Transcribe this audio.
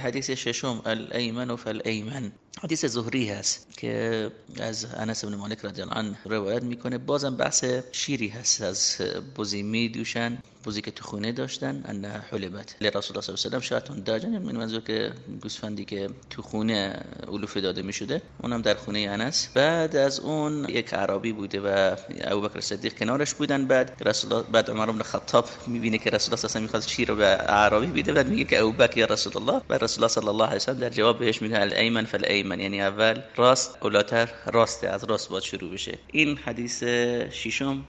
حديث الششوم الأيمن فالأيمن. حدیث زهری هست که از انس بن مالک رضی الله عنه روایت می‌کنه. بازم بحث شیری هست. از بوزی می دوشن بوزی که تو خونه داشتن. ان حلبت لرسول الله صلی الله علیه و سلم شاتون داجن. من منظور که گوسفندی که تو خونه علوفه داده می‌شده اونم در خونه انس. بعد از اون یک عربی بوده و ابوبکر صدیق کنارش بودن. بعد رسول بعد عمر بن خطاب می‌بینه که رسول الله صلی الله علیه و شیر رو به عربی بیده بعد میگه که ابوبکر یا رسول الله. و رسول الله صلی الله علیه و سلم در جواب بهش میگه الایمن فالایمن. یعنی اول راست اولاتر راسته از راست باید شروع بشه. این حدیث ششم.